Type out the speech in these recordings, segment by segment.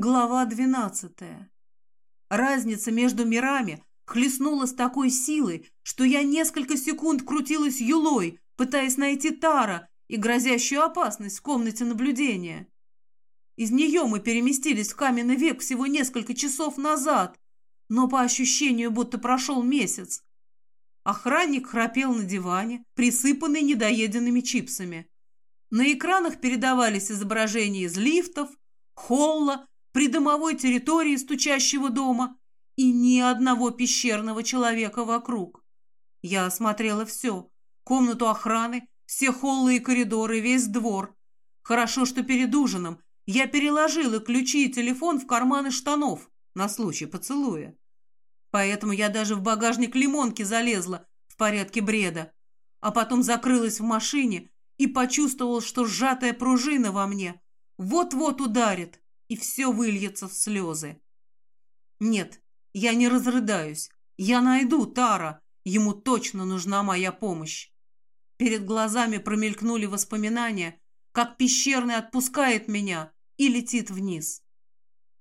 Глава двенадцатая. Разница между мирами хлестнула с такой силой, что я несколько секунд крутилась юлой, пытаясь найти Тара и грозящую опасность в комнате наблюдения. Из нее мы переместились в каменный век всего несколько часов назад, но по ощущению, будто прошел месяц. Охранник храпел на диване, присыпанный недоеденными чипсами. На экранах передавались изображения из лифтов, холла, придомовой территории стучащего дома и ни одного пещерного человека вокруг. Я осмотрела все. Комнату охраны, все холлы и коридоры, весь двор. Хорошо, что перед ужином я переложила ключи и телефон в карманы штанов на случай поцелуя. Поэтому я даже в багажник лимонки залезла в порядке бреда, а потом закрылась в машине и почувствовал, что сжатая пружина во мне вот-вот ударит, и все выльется в слезы. Нет, я не разрыдаюсь. Я найду Тара. Ему точно нужна моя помощь. Перед глазами промелькнули воспоминания, как пещерный отпускает меня и летит вниз.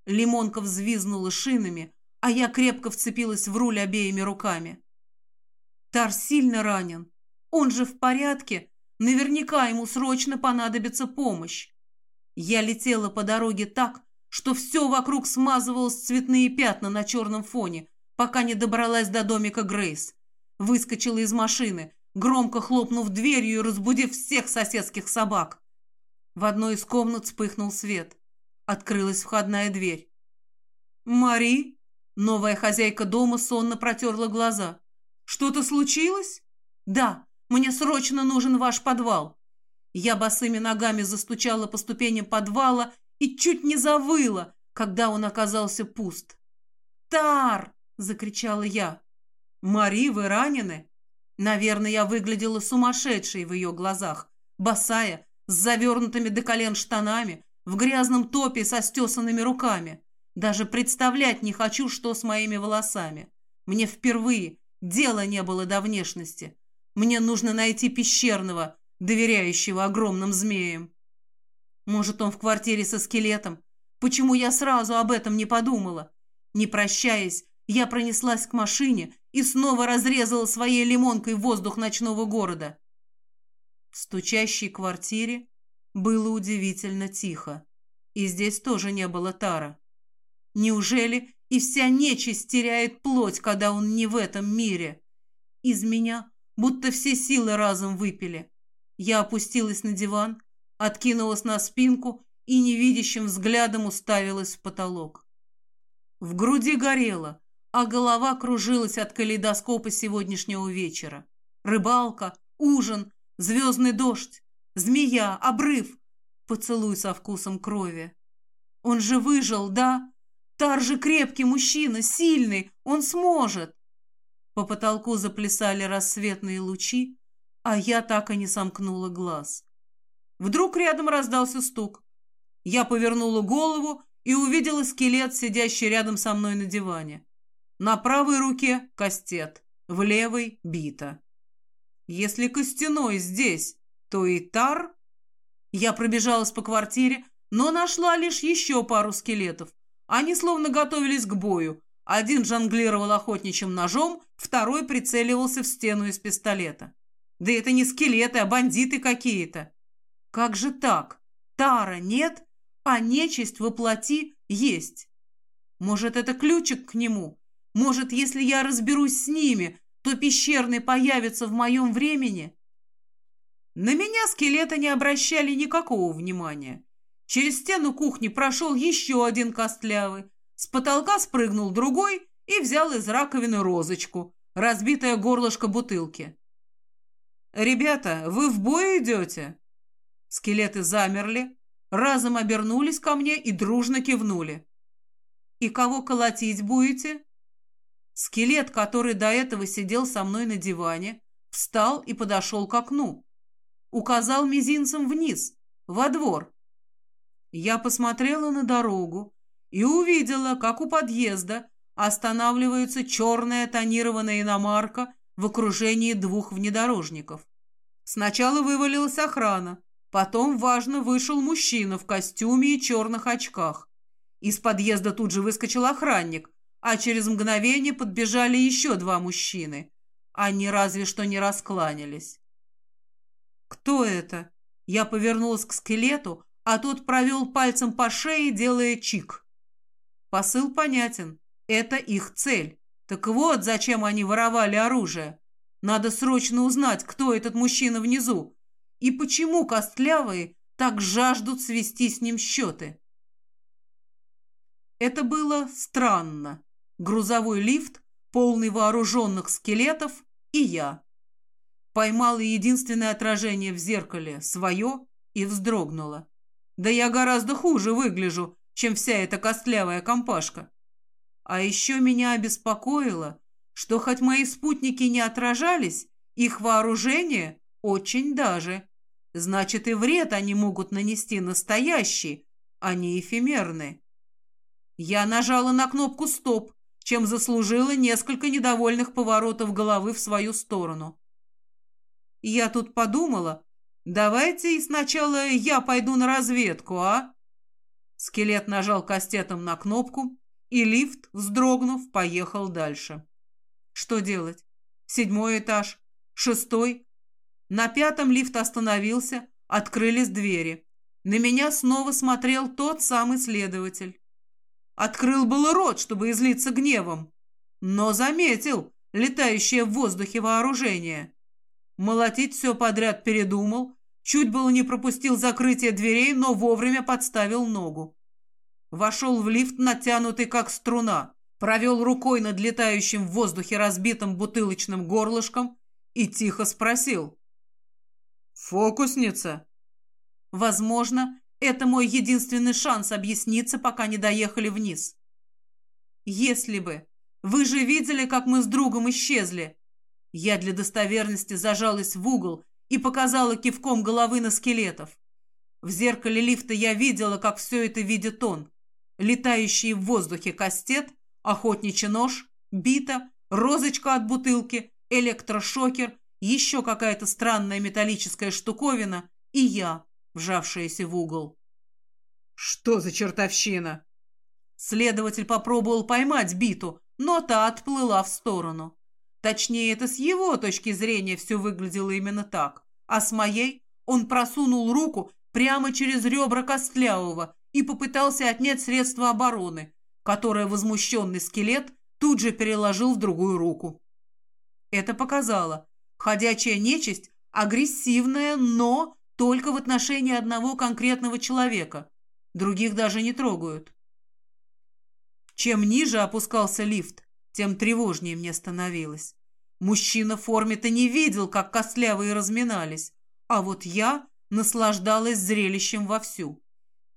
Лимонка взвизнула шинами, а я крепко вцепилась в руль обеими руками. Тар сильно ранен. Он же в порядке. Наверняка ему срочно понадобится помощь. Я летела по дороге так, что все вокруг смазывалось цветные пятна на черном фоне, пока не добралась до домика Грейс. Выскочила из машины, громко хлопнув дверью и разбудив всех соседских собак. В одной из комнат вспыхнул свет. Открылась входная дверь. «Мари?» Новая хозяйка дома сонно протерла глаза. «Что-то случилось?» «Да, мне срочно нужен ваш подвал». Я босыми ногами застучала по ступеням подвала и чуть не завыла, когда он оказался пуст. «Тар!» — закричала я. «Мари, вы ранены?» Наверное, я выглядела сумасшедшей в ее глазах, босая, с завернутыми до колен штанами, в грязном топе со стесанными руками. Даже представлять не хочу, что с моими волосами. Мне впервые дела не было до внешности. Мне нужно найти пещерного, доверяющего огромным змеям. Может, он в квартире со скелетом? Почему я сразу об этом не подумала? Не прощаясь, я пронеслась к машине и снова разрезала своей лимонкой воздух ночного города. В стучащей квартире было удивительно тихо. И здесь тоже не было Тара. Неужели и вся нечисть теряет плоть, когда он не в этом мире? Из меня будто все силы разом выпили. Я опустилась на диван, откинулась на спинку и невидящим взглядом уставилась в потолок. В груди горело, а голова кружилась от калейдоскопа сегодняшнего вечера. Рыбалка, ужин, звездный дождь, змея, обрыв, поцелуй со вкусом крови. Он же выжил, да? Тар же крепкий мужчина, сильный, он сможет. По потолку заплясали рассветные лучи, а я так и не сомкнула глаз. Вдруг рядом раздался стук. Я повернула голову и увидела скелет, сидящий рядом со мной на диване. На правой руке кастет, в левой — бита. Если костяной здесь, то и тар. Я пробежалась по квартире, но нашла лишь еще пару скелетов. Они словно готовились к бою. Один жонглировал охотничьим ножом, второй прицеливался в стену из пистолета. Да это не скелеты, а бандиты какие-то. Как же так? Тара нет, а нечисть воплоти есть. Может, это ключик к нему? Может, если я разберусь с ними, то пещерный появится в моем времени? На меня скелеты не обращали никакого внимания. Через стену кухни прошел еще один костлявый. С потолка спрыгнул другой и взял из раковины розочку, разбитое горлышко бутылки. «Ребята, вы в бой идете?» Скелеты замерли, разом обернулись ко мне и дружно кивнули. «И кого колотить будете?» Скелет, который до этого сидел со мной на диване, встал и подошел к окну. Указал мизинцем вниз, во двор. Я посмотрела на дорогу и увидела, как у подъезда останавливается черная тонированная иномарка в окружении двух внедорожников. Сначала вывалилась охрана, потом, важно, вышел мужчина в костюме и черных очках. Из подъезда тут же выскочил охранник, а через мгновение подбежали еще два мужчины. Они разве что не раскланялись. «Кто это?» Я повернулась к скелету, а тот провел пальцем по шее, делая чик. Посыл понятен. Это их цель. Так вот, зачем они воровали оружие. Надо срочно узнать, кто этот мужчина внизу и почему костлявые так жаждут свести с ним счеты. Это было странно. Грузовой лифт, полный вооруженных скелетов, и я. Поймала единственное отражение в зеркале, свое, и вздрогнула. Да я гораздо хуже выгляжу, чем вся эта костлявая компашка. А еще меня обеспокоило, что хоть мои спутники не отражались, их вооружение очень даже. Значит, и вред они могут нанести настоящий, а не эфемерный. Я нажала на кнопку «Стоп», чем заслужила несколько недовольных поворотов головы в свою сторону. Я тут подумала, давайте сначала я пойду на разведку, а? Скелет нажал кастетом на кнопку, и лифт, вздрогнув, поехал дальше. Что делать? Седьмой этаж? Шестой? На пятом лифт остановился, открылись двери. На меня снова смотрел тот самый следователь. Открыл было рот, чтобы излиться гневом, но заметил летающее в воздухе вооружение. Молотить все подряд передумал, чуть было не пропустил закрытие дверей, но вовремя подставил ногу. Вошел в лифт, натянутый как струна, провел рукой над летающим в воздухе разбитым бутылочным горлышком и тихо спросил. «Фокусница?» Возможно, это мой единственный шанс объясниться, пока не доехали вниз. Если бы. Вы же видели, как мы с другом исчезли. Я для достоверности зажалась в угол и показала кивком головы на скелетов. В зеркале лифта я видела, как все это видит он летающий в воздухе кастет, охотничий нож, бита, розочка от бутылки, электрошокер, еще какая-то странная металлическая штуковина и я, вжавшаяся в угол. «Что за чертовщина?» Следователь попробовал поймать биту, но та отплыла в сторону. Точнее, это с его точки зрения все выглядело именно так, а с моей он просунул руку прямо через ребра Костлявого и попытался отнять средства обороны, которое возмущенный скелет тут же переложил в другую руку. Это показало, ходячая нечисть агрессивная, но только в отношении одного конкретного человека. Других даже не трогают. Чем ниже опускался лифт, тем тревожнее мне становилось. Мужчина в форме-то не видел, как костлявые разминались, а вот я наслаждалась зрелищем вовсю.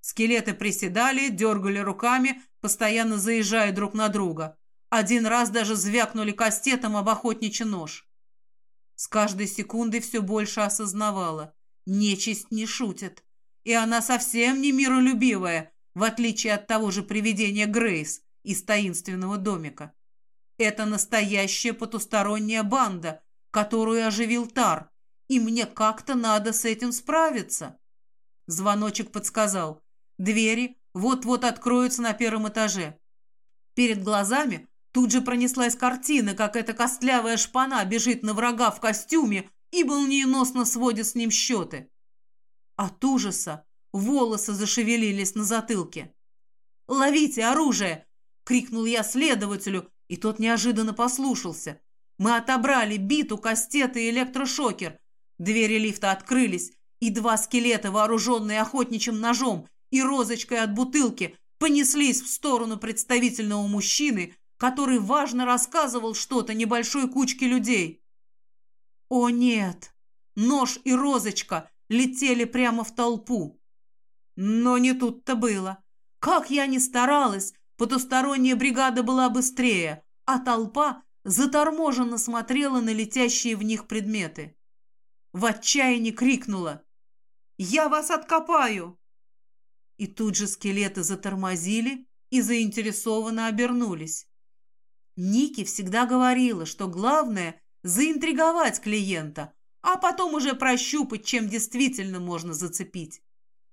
Скелеты приседали, дергали руками, постоянно заезжая друг на друга. Один раз даже звякнули кастетом об охотничий нож. С каждой секундой все больше осознавала. Нечисть не шутит. И она совсем не миролюбивая, в отличие от того же привидения Грейс из таинственного домика. Это настоящая потусторонняя банда, которую оживил Тар, и мне как-то надо с этим справиться. Звоночек подсказал. Двери вот-вот откроются на первом этаже. Перед глазами тут же пронеслась картина, как эта костлявая шпана бежит на врага в костюме и молниеносно сводит с ним счеты. От ужаса волосы зашевелились на затылке. «Ловите оружие!» — крикнул я следователю, и тот неожиданно послушался. Мы отобрали биту, кастеты и электрошокер. Двери лифта открылись, и два скелета, вооруженные охотничьим ножом, и розочкой от бутылки понеслись в сторону представительного мужчины, который важно рассказывал что-то небольшой кучке людей. О нет! Нож и розочка летели прямо в толпу. Но не тут-то было. Как я ни старалась, потусторонняя бригада была быстрее, а толпа заторможенно смотрела на летящие в них предметы. В отчаянии крикнула «Я вас откопаю!» И тут же скелеты затормозили и заинтересованно обернулись. Ники всегда говорила, что главное – заинтриговать клиента, а потом уже прощупать, чем действительно можно зацепить.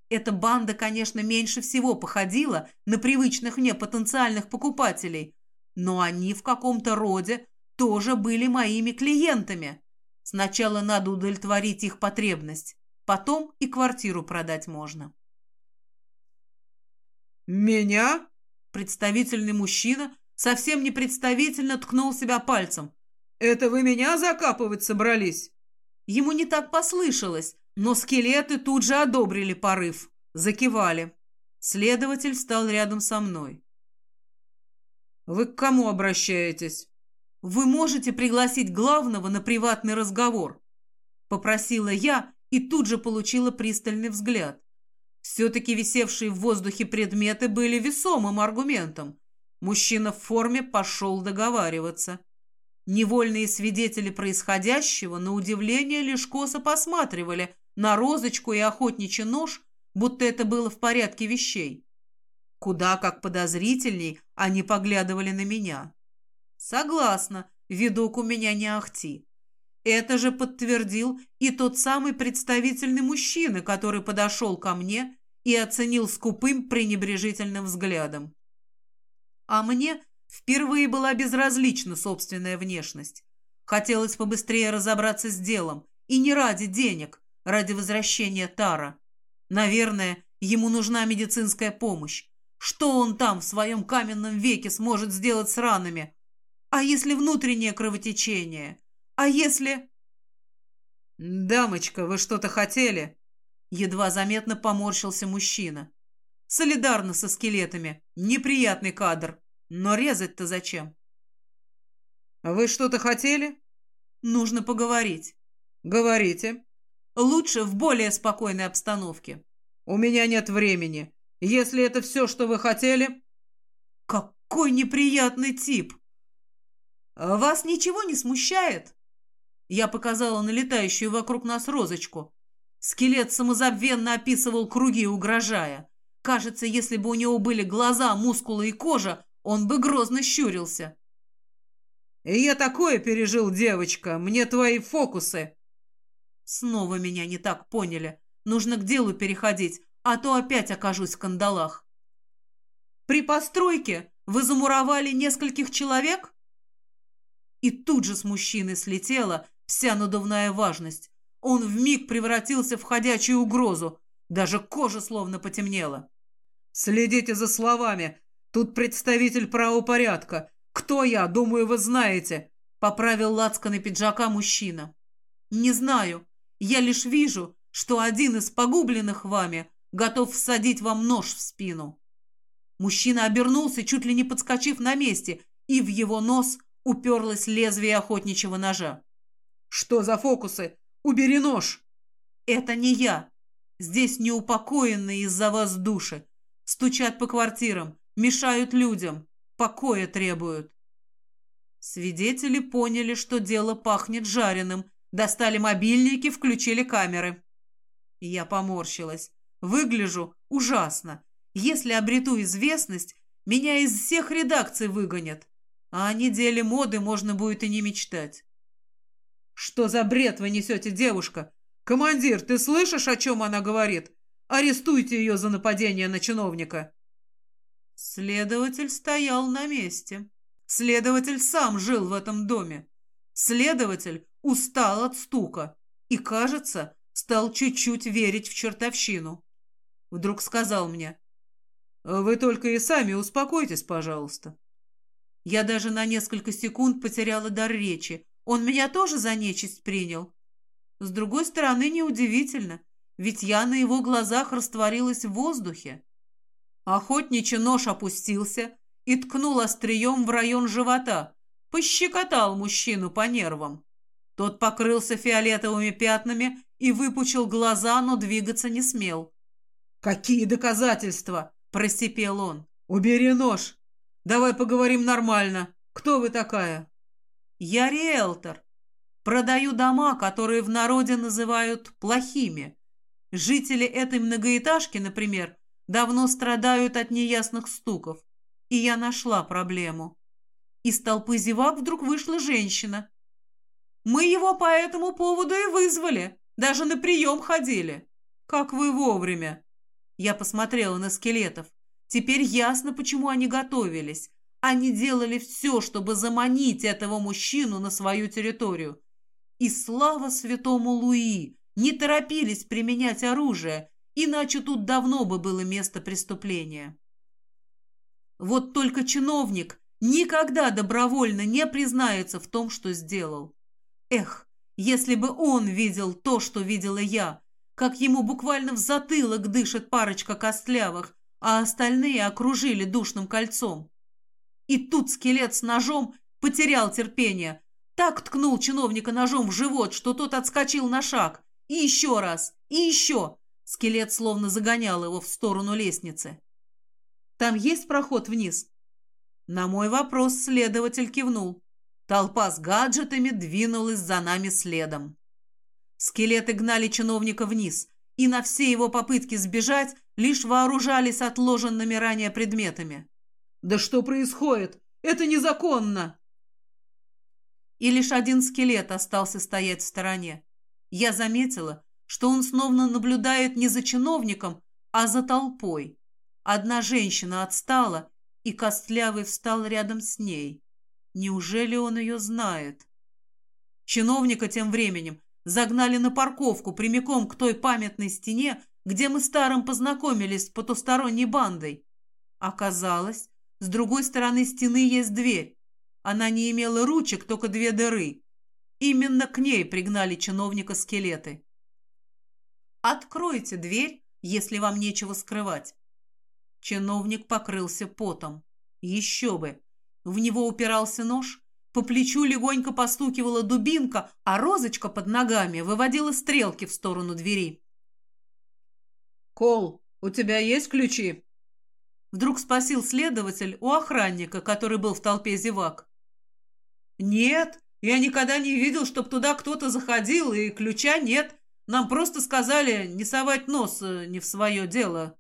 Эта банда, конечно, меньше всего походила на привычных мне потенциальных покупателей, но они в каком-то роде тоже были моими клиентами. Сначала надо удовлетворить их потребность, потом и квартиру продать можно. «Меня?» Представительный мужчина совсем непредставительно ткнул себя пальцем. «Это вы меня закапывать собрались?» Ему не так послышалось, но скелеты тут же одобрили порыв, закивали. Следователь стал рядом со мной. «Вы к кому обращаетесь?» «Вы можете пригласить главного на приватный разговор?» Попросила я и тут же получила пристальный взгляд. Все-таки висевшие в воздухе предметы были весомым аргументом. Мужчина в форме пошел договариваться. Невольные свидетели происходящего, на удивление, лишь косо посматривали на розочку и охотничий нож, будто это было в порядке вещей. Куда как подозрительней они поглядывали на меня. Согласна, видок у меня не ахти. Это же подтвердил и тот самый представительный мужчина, который подошел ко мне и оценил скупым пренебрежительным взглядом. А мне Впервые была безразлична собственная внешность. Хотелось побыстрее разобраться с делом. И не ради денег, ради возвращения Тара. Наверное, ему нужна медицинская помощь. Что он там в своем каменном веке сможет сделать с ранами? А если внутреннее кровотечение? А если... «Дамочка, вы что-то хотели?» Едва заметно поморщился мужчина. Солидарно со скелетами. Неприятный кадр. Но резать-то зачем? Вы что-то хотели? Нужно поговорить. Говорите. Лучше в более спокойной обстановке. У меня нет времени. Если это все, что вы хотели... Какой неприятный тип! Вас ничего не смущает? Я показала налетающую вокруг нас розочку. Скелет самозабвенно описывал круги, угрожая. Кажется, если бы у него были глаза, мускулы и кожа, он бы грозно щурился. «Я такое пережил, девочка, мне твои фокусы!» Снова меня не так поняли. Нужно к делу переходить, а то опять окажусь в кандалах. «При постройке вы замуровали нескольких человек?» И тут же с мужчины слетела вся надувная важность. Он вмиг превратился в ходячую угрозу. Даже кожа словно потемнела. «Следите за словами. Тут представитель правопорядка. Кто я? Думаю, вы знаете. Поправил лацканы пиджака мужчина. Не знаю. Я лишь вижу, что один из погубленных вами готов всадить вам нож в спину. Мужчина обернулся, чуть ли не подскочив на месте, и в его нос уперлось лезвие охотничьего ножа. «Что за фокусы? Убери нож!» «Это не я. Здесь неупокоенные из-за вас души. Стучат по квартирам, мешают людям, покоя требуют. Свидетели поняли, что дело пахнет жареным, достали мобильники, включили камеры. Я поморщилась. Выгляжу ужасно. Если обрету известность, меня из всех редакций выгонят. А о неделе моды можно будет и не мечтать. «Что за бред вы несете, девушка? Командир, ты слышишь, о чем она говорит? Арестуйте ее за нападение на чиновника!» Следователь стоял на месте. Следователь сам жил в этом доме. Следователь устал от стука и, кажется, стал чуть-чуть верить в чертовщину. Вдруг сказал мне, «Вы только и сами успокойтесь, пожалуйста». Я даже на несколько секунд потеряла дар речи. Он меня тоже за нечисть принял. С другой стороны, неудивительно, ведь я на его глазах растворилась в воздухе. Охотничий нож опустился и ткнул острием в район живота, пощекотал мужчину по нервам. Тот покрылся фиолетовыми пятнами и выпучил глаза, но двигаться не смел. «Какие доказательства?» – просипел он. «Убери нож! Давай поговорим нормально. Кто вы такая?» «Я риэлтор. Продаю дома, которые в народе называют плохими. Жители этой многоэтажки, например, давно страдают от неясных стуков, и я нашла проблему. Из толпы зевак вдруг вышла женщина. Мы его по этому поводу и вызвали, даже на прием ходили. Как вы вовремя. Я посмотрела на скелетов. Теперь ясно, почему они готовились. Они делали все, чтобы заманить этого мужчину на свою территорию. И слава святому Луи! Не торопились применять оружие, иначе тут давно бы было место преступления. Вот только чиновник никогда добровольно не признается в том, что сделал. Эх, если бы он видел то, что видела я, как ему буквально в затылок дышит парочка костлявых, а остальные окружили душным кольцом. И тут скелет с ножом потерял терпение, так ткнул чиновника ножом в живот, что тот отскочил на шаг. И еще раз, и еще. Скелет словно загонял его в сторону лестницы. «Там есть проход вниз?» На мой вопрос следователь кивнул. Толпа с гаджетами двинулась за нами следом. Скелеты гнали чиновника вниз, и на все его попытки сбежать лишь вооружались отложенными ранее предметами. «Да что происходит? Это незаконно!» И лишь один скелет остался стоять в стороне. Я заметила, что он снова наблюдает не за чиновником, а за толпой. Одна женщина отстала, и Костлявый встал рядом с ней. Неужели он ее знает? Чиновника тем временем загнали на парковку прямиком к той памятной стене, где мы старым познакомились с потусторонней бандой. Оказалось, с другой стороны стены есть дверь. Она не имела ручек, только две дыры. Именно к ней пригнали чиновника скелеты. «Откройте дверь, если вам нечего скрывать». Чиновник покрылся потом. Еще бы! В него упирался нож, по плечу легонько постукивала дубинка, а розочка под ногами выводила стрелки в сторону двери. «Кол, у тебя есть ключи?» Вдруг спросил следователь у охранника, который был в толпе зевак. «Нет, я никогда не видел, чтоб туда кто-то заходил, и ключа нет. Нам просто сказали не совать нос э, не в свое дело».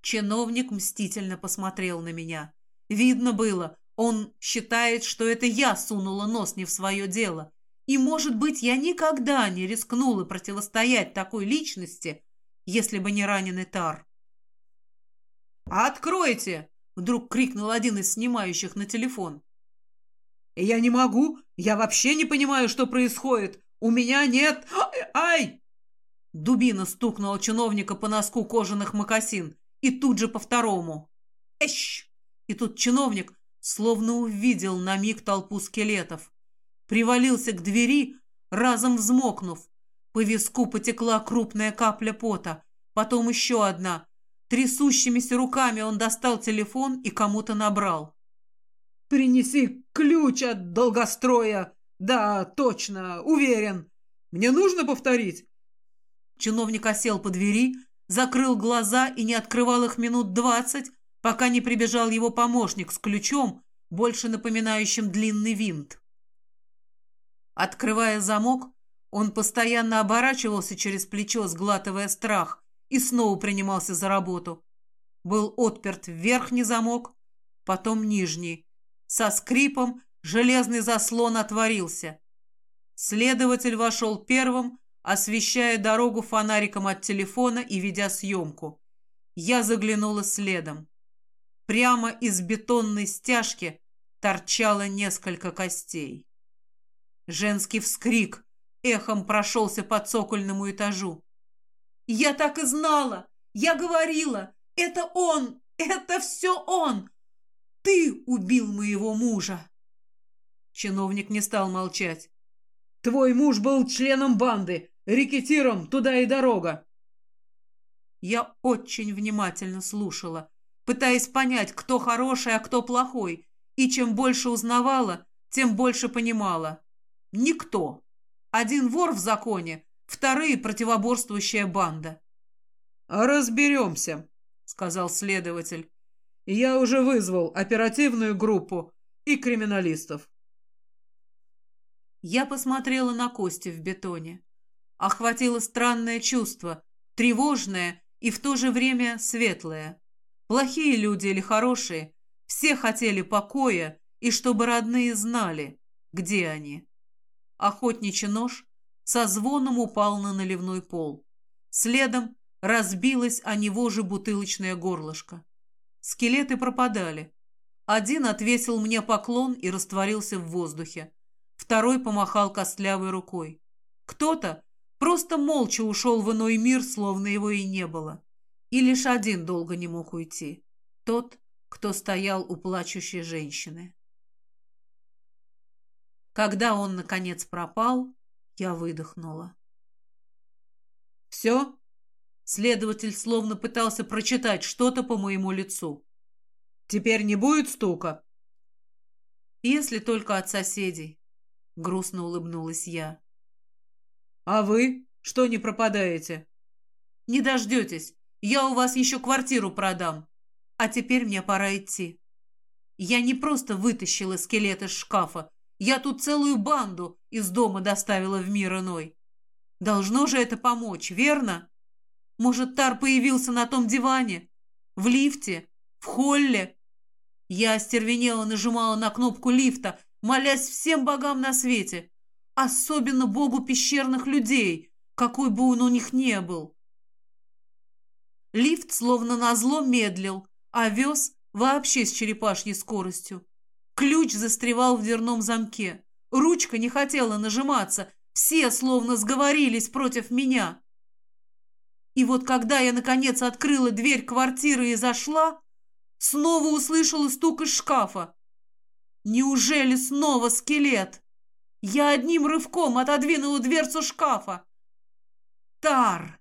Чиновник мстительно посмотрел на меня. Видно было, он считает, что это я сунула нос не в свое дело. И, может быть, я никогда не рискнула противостоять такой личности, если бы не раненый Тар. «Откройте!» — вдруг крикнул один из снимающих на телефон. «Я не могу! Я вообще не понимаю, что происходит! У меня нет... Ай!» Дубина стукнула чиновника по носку кожаных мокасин и тут же по второму. «Эщ!» И тут чиновник словно увидел на миг толпу скелетов. Привалился к двери, разом взмокнув. По виску потекла крупная капля пота, потом еще одна. Трясущимися руками он достал телефон и кому-то набрал. «Принеси ключ от долгостроя!» «Да, точно, уверен. Мне нужно повторить?» Чиновник осел по двери, закрыл глаза и не открывал их минут двадцать, пока не прибежал его помощник с ключом, больше напоминающим длинный винт. Открывая замок, он постоянно оборачивался через плечо, сглатывая страх, и снова принимался за работу. Был отперт верхний замок, потом нижний. Со скрипом железный заслон отворился. Следователь вошел первым, освещая дорогу фонариком от телефона и ведя съемку. Я заглянула следом. Прямо из бетонной стяжки торчало несколько костей. Женский вскрик эхом прошелся по цокольному этажу. «Я так и знала! Я говорила! Это он! Это все он! Ты убил моего мужа!» Чиновник не стал молчать. «Твой муж был членом банды, рекетиром туда и дорога!» Я очень внимательно слушала, пытаясь понять, кто хороший, а кто плохой, и чем больше узнавала, тем больше понимала. Никто. Один вор в законе, вторые противоборствующая банда. «Разберемся», — сказал следователь. «Я уже вызвал оперативную группу и криминалистов». Я посмотрела на кости в бетоне. Охватило странное чувство, тревожное и в то же время светлое. Плохие люди или хорошие, все хотели покоя и чтобы родные знали, где они. Охотничий нож со звоном упал на наливной пол. Следом разбилось о него же бутылочное горлышко. Скелеты пропадали. Один отвесил мне поклон и растворился в воздухе. Второй помахал костлявой рукой. Кто-то просто молча ушел в иной мир, словно его и не было. И лишь один долго не мог уйти. Тот, кто стоял у плачущей женщины. Когда он, наконец, пропал, я выдохнула. «Все?» Следователь словно пытался прочитать что-то по моему лицу. «Теперь не будет стука?» «Если только от соседей», — грустно улыбнулась я. «А вы что не пропадаете?» «Не дождетесь. Я у вас еще квартиру продам. А теперь мне пора идти. Я не просто вытащила скелет из шкафа. Я тут целую банду из дома доставила в мир иной. Должно же это помочь, верно?» Может, Тар появился на том диване? В лифте? В холле? Я остервенело нажимала на кнопку лифта, молясь всем богам на свете, особенно богу пещерных людей, какой бы он у них не был. Лифт словно назло медлил, а вез вообще с черепашьей скоростью. Ключ застревал в дверном замке. Ручка не хотела нажиматься, все словно сговорились против меня. И вот когда я, наконец, открыла дверь квартиры и зашла, снова услышала стук из шкафа. Неужели снова скелет? Я одним рывком отодвинула дверцу шкафа. Тар!